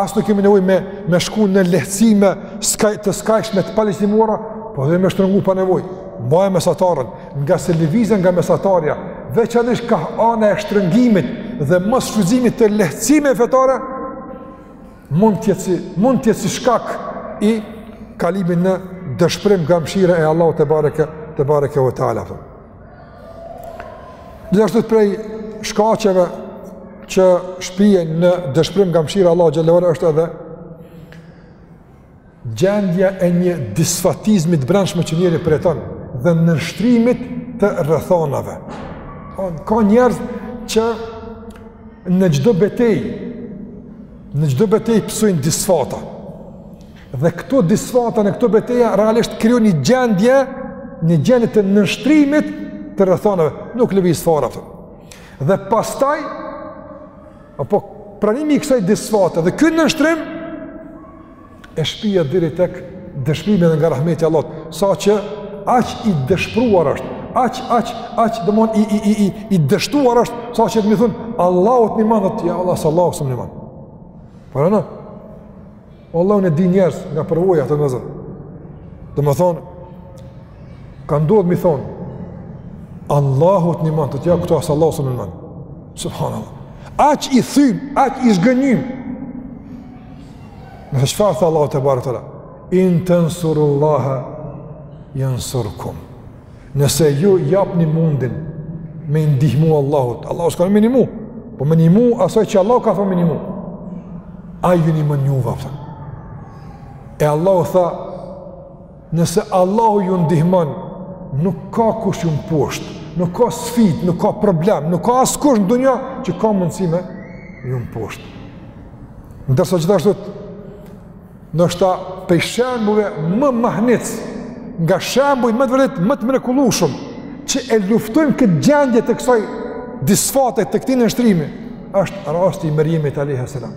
as nuk kemi nevojë me me shku në lehtësime skaj të skajshme të palegjitimuara, po edhe me shtrëngu pa nevojë. Mbaje mesatarën, ngase lëvizja nga mesatarja, veçanërisht kah ana e shtrëngimit dhe mosshfrytëzimit të lehtësimeve fetare, mund të jetë si mund të jetë si shkak i kalimit në dëshpërim nga mëshira e Allahut tebareke, tebareke ve teala. Gjithashtu prej shkaqeve që shpien në dëshpërim nga mëshira e Allahut xhele ve ala është edhe gjendja e një disfatizmi të brendshëm që njeriu përjeton dhe nënshtrimit të rrethanave. Ka njerëz që në çdo betejë, në çdo betejë pësujnë disfata. Dhe këto disfata në këto beteja realisht krijojnë një gjendje, një gjendje të nënshtrimit të rrethanave, nuk lëviz fare. Dhe pastaj, apo pranimi i kësaj disfate dhe ky nënshtrim, e shpie deri tek dëshpërimi edhe nga rahmeti i Allahut, saqë aq i dëshpëruar është, aq, aq, aq, domethonë, i, i, i, i, i dështuar është, saqë me i thonë, Allahu të nimon, thotë ja, Allah, as Allahu s'më nimon. Për e në, Allah unë e di njerëz nga përvoja, vëllezër. Domethonë, ka ndodhë me i thonë, Allahu të nimon, thotë ja këtu as Allahu s'më nimon. Subhanallah. Aq i thym, aq i zhgënjym. Ndërsa çfarë tha Allahu tebareke ve teala, in tensurullahe jensurkum. Nëse ju japni mundin me i ndihmu Allahut, Allahu s'ki me i nihmu, po me i nihmu asaj që Allahu ka thon me i nihmu. Ai ju nihmon juve, kupton. E Allahu tha, nëse Allahu ju ndihmon, nuk ka kush ju mposht, nuk ka sfidë, nuk ka problem, nuk ka askush në dunja që ka mundësi me ju mposht. Ndërsa gjithashtu, Ndoshta prej shembujve më mahnitës, nga shembujt me të vërtetë më të mrekullueshëm që e luftojnë këtë gjendje të kësaj disfate të këtij nënshtrimi, është rasti i Merjemit alejhi selam.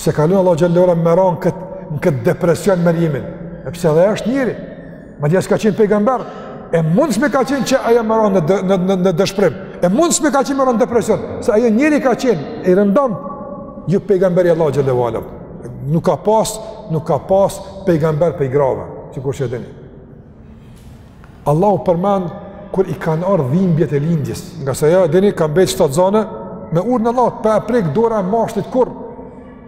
S'e ka lon Allahu xhallahu me ra n'kët, në këtë depresion Merjemin, e pse dhe është njeri. Madje s'ka qenë pejgamber, e mundshme ka qenë që ajo me ra në, në, në, në dëshprim, e mundshme ka qenë me ra n'depresion, se ajo njeri ka qenë, i rëndomtë, jo pejgamber e Allahu xhelle ala nuk ka pas, nuk ka pas pejgamber prej grave, sikur që e dini. Allahu përmend, kur i kanë ardh dhimbjet e lindjes, ngase ajo, e dini, ka mbet shtatzanë, me urdhën t'Allahut, pa e prek dora e mashkullit kurrë,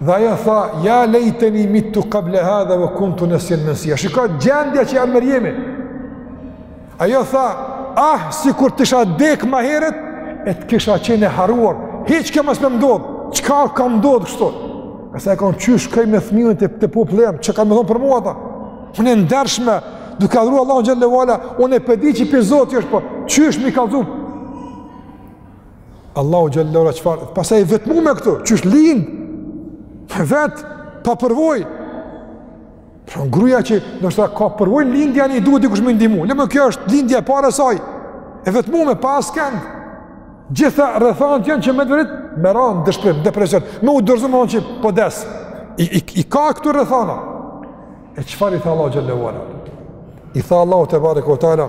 Dhe ajo tha, ja lejteni mittu kable hadha ve kuntu nesjen mensijja. Shiko, gjendja që ra Merjemi. Ajo tha, ah, sikur të isha dek ma herët, e të kisha qenë e harruar. Hiç kjo mos me m'ndodh, çka ka m'ndodh kështu? Kësa e kanë qysh shkoj me fmiun te, te populli jem, çka kanë me thonë për mua ata? Unë e ndershme, duke adhuru Allahun xhelle ve ala, unë e pe di që prej Zotit që është për, po, qysh me i kallxu? Allahu xhallahu ala çfar? Pastaj e vetmume këtu, qysh lind vet pa përvojë. Pra gruaja që ndoshta ka përvojë lindja i duhet dikush me ndihmu. Le më kjo është lindja e parë e saj. E vetmume pa askënd. Gjitha rrethanat janë që me t'vërtetë me ra n'dëshpërim, depresion. Me u dorëzu që po des. I, i, i ka këto rrethana. E çfarë i tha Allahu xhallahu ala? I tha Allahu tebareke ve teala.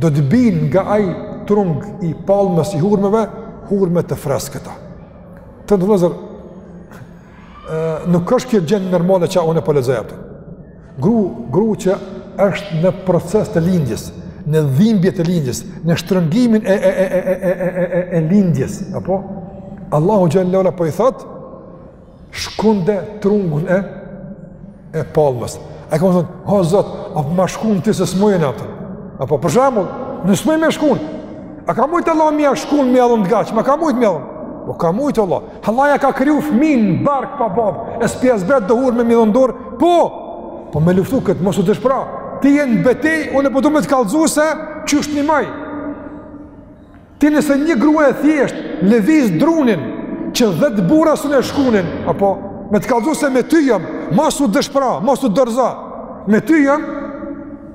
do të bijnë nga ai trung i palmës i hurmeve, hurme të freskëta. Të nderum vllezër, nuk është kjo gjendje normale që unë e po lexoj, a kupton. Gru, gru që është në proces të lindjes, në dhimbje të lindjes, në shtrëngimin e, e, e, e, e, e, e, e lindjes, apo? Allahu xhelle ala po i thotë, Shkunde trungun e e palmës. Ai ka me thonë, "O Zot, a po ma shkund ti se s'muj unë atë?" Apo për shembull, "Unë s'muj me shkund." A ka mujt Allahu me ja shkund, me ja dhon t'gatshme? A ka mujt me ja dhon? Po ka mujt Allahu. Allahu ja ka kriju fëmin n'bark pa babë. E s'po ja zbret do hurme me ja dhon n'dorë. Po. Po me luftu kët mos u dëshpro. Ti je në betejë, unë po du me të kallëzu se qysh t'nihmoj. Ti nëse një grua e thjesht lëviz drunin që 10 burra s'un e shkunin, apo me të kallzu se me ty jam, mos u dëshpro, mos u dorzo. Me ty jam.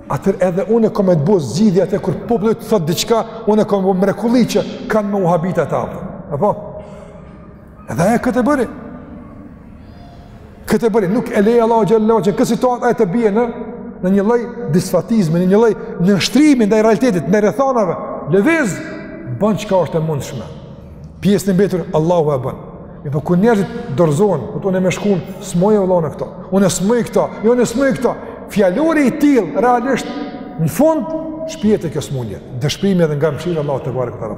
Atëherë edhe unë e kom me të bo zgjidhje atë kur populli të thotë diçka, unë e kom me bo mrekulli që kanë me u habit ata. Apo Edhe ajo këtë e bëri. Këtë e bëri. Nuk e lejoi Allahu xhele ve ala që në këtë situatë ajo të bje në, në një lloj disfatizme, në një lloj nënshtrimi ndaj realitetit, ndaj rrethanave. Lëviz, bën çka është e mundshme. Pjesën e mbetur, Allahu e bën. Mirëpo po ku njerëzit dorzohen, ku te unë e me shkun, s'muj o vëlla unë këta, unë s'muj këta, jo unë s'muj këta. Fjalori i tillë, realisht, në fund, shpie te kjo smundje. Dëshprimi edhe nga mëshira e Allahut tebareke ve teala.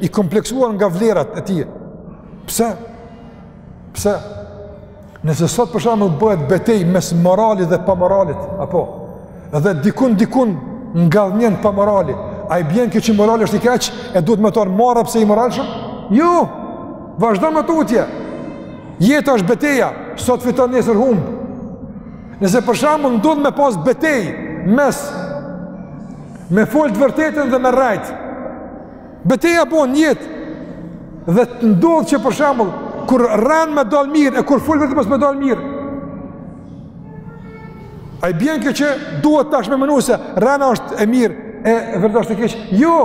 I kompleksuar nga vlerat e tij. Pse? Pse? Nëse sot për shembull bëhet betejë mes moralit dhe pamoralit, apo edhe dikun dikun ngadhnjen pamorali, a i bjen kjo që morali është i keq, e duhet me të ardh marre pse i moralshëm? Jo, vazhdo më tutje. Jeta është beteja, sot fiton nesër humb. Nëse për shembull ndodh me pas betejë, mes, me fol të vërtetën dhe me rrejt, Betejë apo në jetë edhe të ndodh që për shembull, kur rren me dalë mirë, e kur fol vërtet mos me dalë mirë. A i bjen kjo që duhet tash me menu se rrena është e mirë, e vërteta është e keqe. Jo!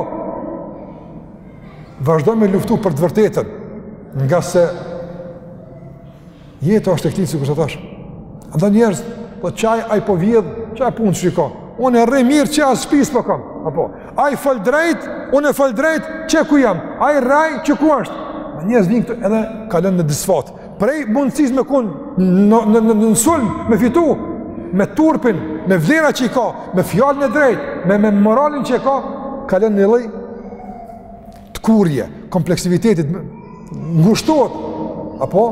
Vazhdo me luftu për të vërtetën, ngase Jeta është e tillë sikurse tash. Ata njerëz, po qaj ai po vjedh, qaj punë shiko. Unë e rri mirë qe as shtëpi s'po kam. Apo, ai fol drejt, unë e fol drejt qe ku jam. Ai rren qe ku është. Do njerëz vijnë këtu edhe kalojnë në disfatë. Prej mundësisë me kon në në në në sulm me fitu me turpin, me vlera që i ka, me fjalën e drejtë, me me moralin që i ka, kalon në një lloj tkurrje, kompleksivitetit, ngushtohet, apo,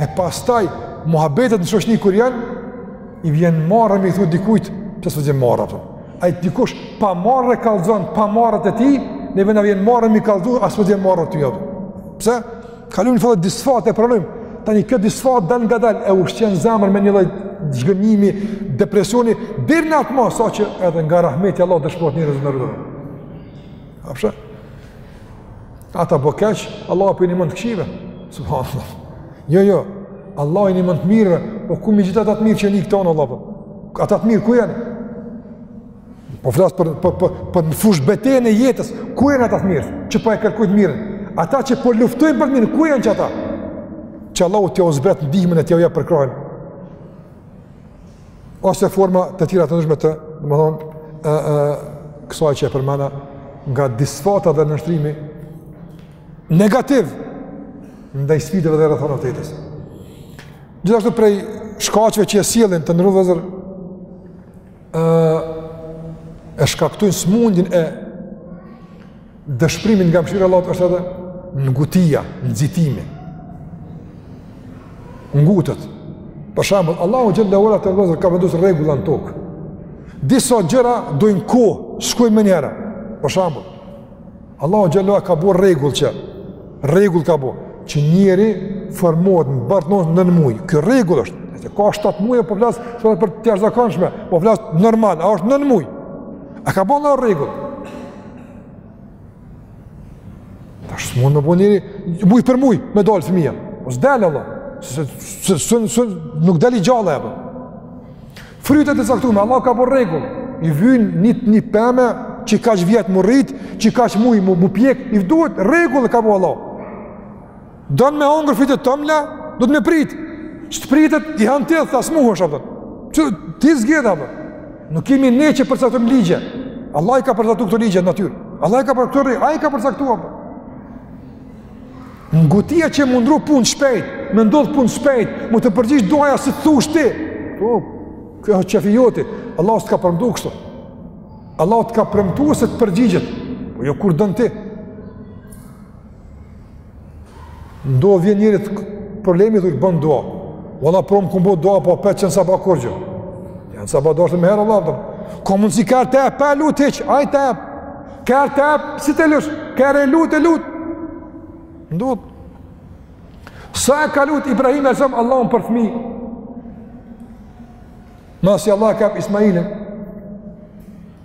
e pastaj, muhabetet në shoqni kur janë, i vjen marre me i thon dikujt, pse s'po t'vjen marre ty. Ai dikush, pa marre i kallzon pamarret e tij, neve na vjen marre me i kallzu, a s'po t'vjen marre ty. Pse? Kalojmë në fillim disfatë e pranojmë, tani kjo disfatë dalngadal, e ushqen zemrën me një lloj zhgënjimi, depresioni, deri në atë masë që edhe nga rahmeti Allahut dëshprohen njerëz ndonjëherë. A pse? Ata bojnë keq, Allahu po ju nimon të këqijve. Subhanallah. Jo, jo, Allahu ju nimon të mirëve, po ku me i gjet ata të mirë që ju nimon Allahu? Apo? Ata të mirë, ku janë? Po flas për, për, për, për në fushëbetejën e jetës, ku janë ata të mirë, që po e kërkojnë të mirën? Ata që po luftojnë për të mirën, ku janë qata? Që Allahu t'jau zbret ndihmën e tij e përkrahjen. ose forma të tjera të ndryshme të, domethënë, ë ë kësaj që e përmena nga disfata dhe nënshtrimi negativ ndaj sfidave dhe rrethanave të jetës. Gjithashtu prej shkaqeve që sjellin të nderuar vëllezër e shkaktojnë smundjen e Dëshpërimit nga mëshira e Allahut është edhe ngutia, nxitimi. Ngutet. Për shembull, Allahu xhelle ve ala ka vendosur rregulla në tokë. Disa gjëra dojnë kohë, s'shkojnë menjëherë. Për shembull, Allahu xhallahu ka bo rregull që rregull ka bo që njeri formohet në bark nën muaj. Ky rregull është, e ka 7 muaj po flas thonë për të jashtëzakonshme, po flas normal, a është nën muaj? E ka bo Allahu rregull. Tash mund me bo njeri, muj për muj, me dalë fëmija. Po s'del, Allah. Së, së, së, së, nuk del i gjallë e po. Frytet e caktume, Allah ka bo rregull. I vyn një, një peme që kaq vjet mu rritë, që kaq muj mu, mu pjekë, i duhet, rregull e ka bo Allah. Don me hongër fryte t'omla, duhet me prit. S'të pritet, i han ti tha smuhu shapë. Çu ti zgjet apo? Nuk jemi ne që përcaktojmë ligje. Allah i ka përcaktuar këto ligje n'natyrë. Allah i ka përcaktuar, ai ka përcaktuar. Ngutia që mu ndrru punë shpejt, me ndodh punë shpejt, mu të përgjigj duaja si të thush ti. Po, kjo është qefi joti. Allah s'ka premtu kështu. Allah të ka premtu se të përgjigjet. Po jo kur don ti. Ndodh, vjen njerit problemi dhe bon dua. Valla prom kom bo dua po pa çën s'u ba kurgjo. Ja s'u ba dorë meniherë valla. Ka mundsi ka herë pa lut hiç, ai të ap. Ka herë të ap, si të lutsh, ka herë lut e lut. Ndodh. Sa e ka lut Ibrahimi a.s. Allahun për fëmi. Nësi Allah ka Ismailin.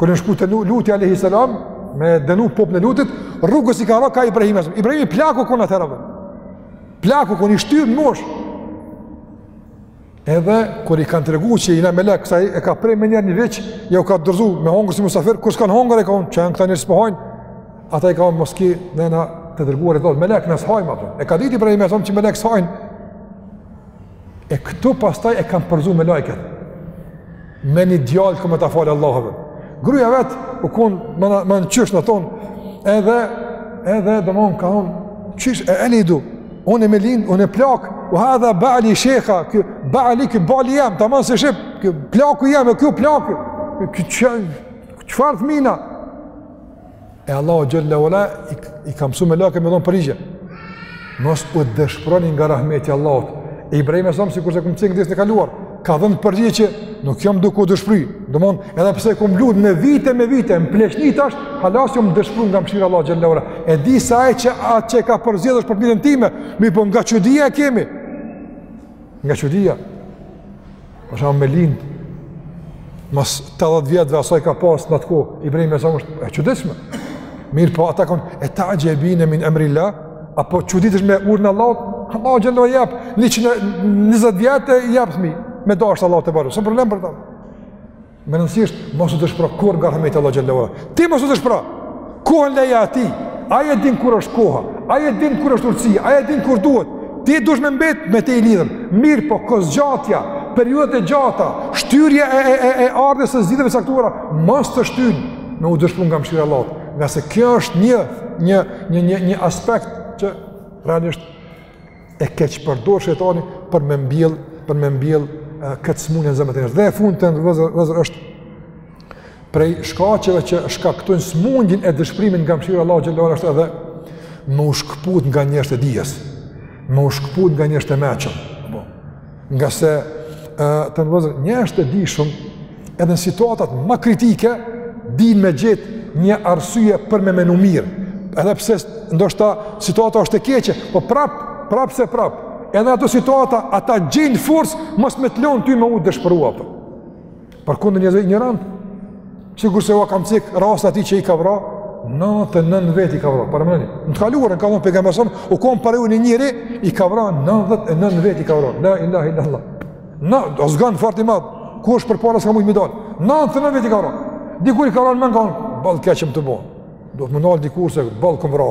Kur kanë shku te Luti a.s. me dënu popullin e Lutit, rrugës i kanë ra ka Ibrahim a.s. Ibrahimi plak u konë atëherë, plak u konë i shtyrë në mosh. Edhe kur i kanë tregu që jena melek, sa e ka pre menjëherë një viç, jau ka dorzu me hongër si musafir, kur s'kanë hongër e ka thonë, ç'janë këta njerëz s'po hajnë, ata i kanë thonë mos ki, jena të dërguar e thotë, melek na s'hajmë, e ka ditë Ibrahim a.s. që melek s'hajnë, E këtu pastaj e kanë përgëzu melaiket me një djalë, ka me të falë Allahu ve. Gruja e vet u kon, më në, më në qysh na thonë, edhe, edhe domethënë ka thonë, qysh e elidu, unë e me lindë, unë e plakë, ve hadha bali shejkha, ky, bali ky bali jem, taman si shqip, ky plaku jem, e ky plaku, kë qënë, çfar fëmije, E Allahu xhalla wala i, i ka mësu melaket me dhon përgjigje. Mos u dëshproni nga rahmeti i Allahut. E Ibrahimi alejhi selam sikurse e kum cek në dersin e kaluar, ka dhënë përgjigje që nuk jam duke u dëshpru. Domthon, edhe pse kum lut me vite me vite, në pleqni tash, hala s'jam dëshpru nga mëshira e Allahut xhalla wala. E di se ai që atë që ka përzgjedhur për mirën time, mirëpo nga çudia e kemi. Nga çudia. Për shumë me lind, mas 80 vjetëve a sa i ka pas në atë kohë, Ibrahimi alejhi selam është e çuditshme. Mirëpo ata thonë, e ta'xhebine min emrilah, a po çuditesh me urdhnin e Allahut, Allah gjë në jep, 120 vjet e jep fmi, me dashtë Allahu tebarek, s'o problem për ta. Me rëndësi është, mos u dëshpro kurrë nga rahmeti i Allahut xhalla wala. Ti mos u dëshpro! Kohën leja atij, ai e din kur është koha, ai e din kur është urtësia, ai e din kur duhet. Ti dush me mbet me te i lidhun. Mirëpo, kohëzgjatja, periudhat e gjata, shtyrja e, e, e, e ardhjes së zgjidhjeve caktuara, mos të shtynë me u dëshpru nga mshira e Allahut. Ngase kjo është një, një, një, një, një aspekt që realisht e keqpërdor shejtani për me mbjell për me mbjell këtë smunje në zemrat e njerëzve. Dhe e fundit të nderuar vëllezër është prej shkaqeve që shkaktojnë smundjen e dëshpërimit nga mëshira e Allahut xhallahu ala është edhe me u shkput nga njerëzt e dijes, me u shkput nga njerëzt e mençëm. Apo. Ngase, të nderuar vëllezër, njerëzt e dijshëm, edhe në situatat më kritike, dinë me gjet një arsye për me menu mirë. Edhe pse, ndoshta, situata është e keqe, po prapë, prapë se prapë. Edhe ato situata, ata gjejnë forcë, mos me të lonë ty me u dëshpërua apo. Për kundë njëzve ignorant, që kurse ua kam cik rast ati që i ka vra, në të nën vet i ka vra, për mëni. Në të kaluar, në ka dhënë pegameson, u konë për e unë njëri, i ka vra, në dhe të nën vet i ka vra, la ilah ilah Allah. Në, do zganë të fartë i madhë, ku është për para s'ka mujtë mi dalë, në të nën vet i ka vra. Dikur i ka vra në mënë, ka unë, balë keqëm të bo, do të më nalë dikur se balë këmë vra,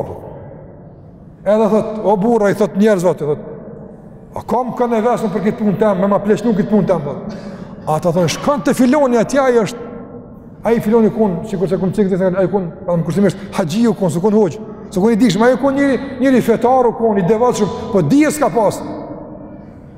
Edhe thot, o burra i thot njerëzve aty thot. A kam kënd e ves për këtë punë teme, me ma pleqnu këtë punë teme, thot. Ata thonë, shko te filoni atje ai është, ai filoni u kun, sikurse e kum cek të thënë, ai u kun, kushtimisht, haxhi u kun, s'u kun hoxhë, s'u kun i dijshëm, ai u kun njeri, njeri fetar u kun, i devotshëm, po dije s'ka pas.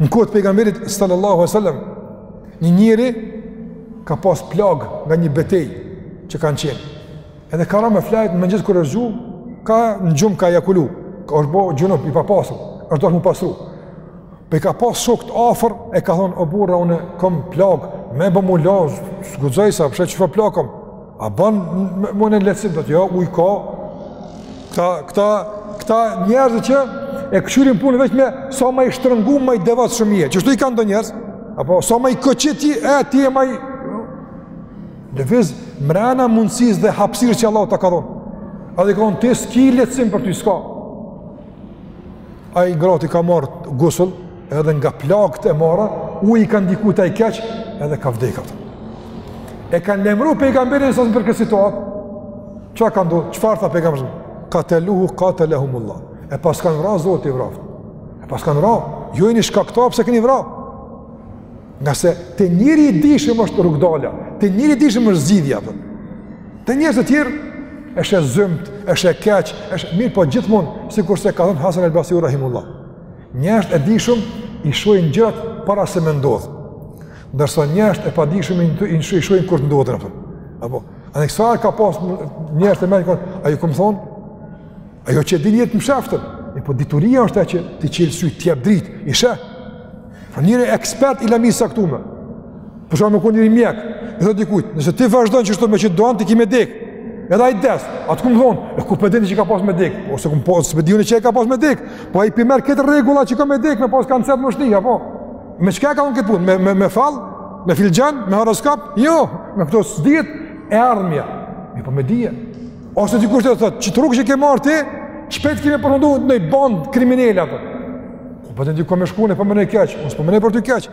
Në kohë të pejgamberit sallallahu alaihi wasallam, një njeri ka pas plagë nga një betejë që kanë qenë. Edhe ka rënë me flejt në mëngjes kur është çu, ka në gjumë ka ejakulu, ka është bo xhunub i papastër, është dasht m'u pastru. Po i ka pas shokët afër e ka thonë o burra unë kam plagë, me bo m'u la, s'guxoj se a p'e sheh çfarë plage kam. A bën mu ni lehtësim, thotë jo, u ka, këta, këta, këta njerëz që e këqyrin punën veç me sa ma i shtrëngun, ma i devotshmi je, qështu i kanë do njerëz, apo sa ma i këqiti, e ti je ma i... Lëviz, mrena mundësisë dhe hapsirës që Allahu ta ka dhonë. Edhe i ka thonë, ti s'ki lehtësim për ty, s'ka. Ai i ngrati ka marrë gusull, Edhe nga plagët e marra, uji i ka ndiku të i keq, edhe ka vdekë. E kanë lajmëru pejgamberin sasën për këtë situatë. Ça ka ndodhë? Çfarë tha pejgamberi? Kateluhu, katelehumullah. E paskan vra, Zoti i vraftë. E paskan vra, ju jeni shkaktarë, pse e keni vra. Ngase te njeri i dijshëm është rrugëdalja, te njeri i dijshëm është zgjidhja. Por te njerëzit e tjerë, është e zymtë, është e keqë, mirëpo gjithmonë, sikurse ka thënë Hasan el Basri rahimehullah. Njerëzit e dijshëm i shohin gjërat para se me ndodh. Ndërsa njerëzit e padijshëm i shohin kur të ndodhin apo. Apo, a ne sa ka pas njerëz të mëkon, a ju kum thon? A ju që e dini të msheftën? E po dituria është ajo që t'i çel sytë, t'jep dritë, i sheh. Po njeri ekspert i lamisë caktume. Për shembull një mjek, i thotë dikujt, nëse ti vazhdon qështu me pi duhan, ti ki me dek. Edhe ai des, a të kum thonë, e ku po e din që ka pas me dek, ose kum po, s'po e di që e ka pas me dek, po a i pimer këtë rregulla që ka me dek, me pas kancer n'mushkni, apo? Me çka ka unë këtë punë, me, me, me fall, me filxhan, me horoskop, jo, me këto s'dihet e ardhmja, mirëpo me dije. Ose dikush të thotë, qet rrugë që ke marrë ti, shpejt ki me përfundu në ni bandë kriminele, apo? Ku po e din që ka me shku unë, po më ne keq, ose po më ne për të keq,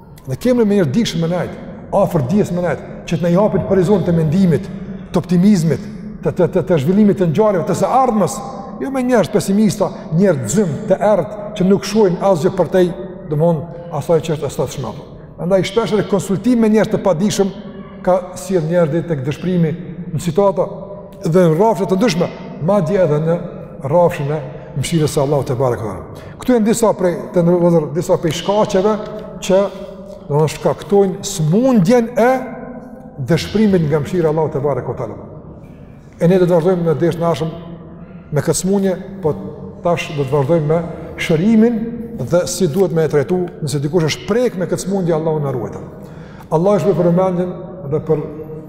Ne kemi me njerëz të dijshëm me nejtë, afër dijes me nejtë, që të na japin horizont të mendimit, të optimizmit, të, të, të, të zhvillimit të ngjarjeve, të së ardhmes, jo me njerëz pesimista, njerëz zymtë, të errtë, që nuk shohin asgjë përtej, domethon, asaj që është e tashme. Andaj shpeshherë konsultimi me njerëz të padijshëm, ka sjell njerëzit tek dëshprimi në situata, dhe në rrafshe të ndryshme, madje edhe në rrafshin e mëshirës së Allahut tebareke ve teala. Këto janë disa prej të nderuar disa prej shkaqeve që shkaktojnë smundjen e dëshpërimit nga mëshira e Allahut tebareke ve teala. E ne do të vazhdojmë në dersin e ardhshëm me këtë smundje, po tash do të vazhdojmë me shërimin dhe si duhet me e trajtu, nëse dikush është prek me këtë smundje Allahu na ruajtë. Allahu ju shpërbleftë për vëmendjen dhe për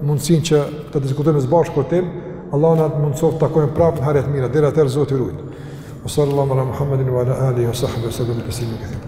mundësinë që të diskutojmë së bashku këtë temë, Allahu na mundësoftë të takohemi prapë në hajr e të mira, deri atëherë Zoti ju rujtë. Wa sallallahu ala Muhammedin wa ala alihi wa sahbihi wa sallam taslima katira.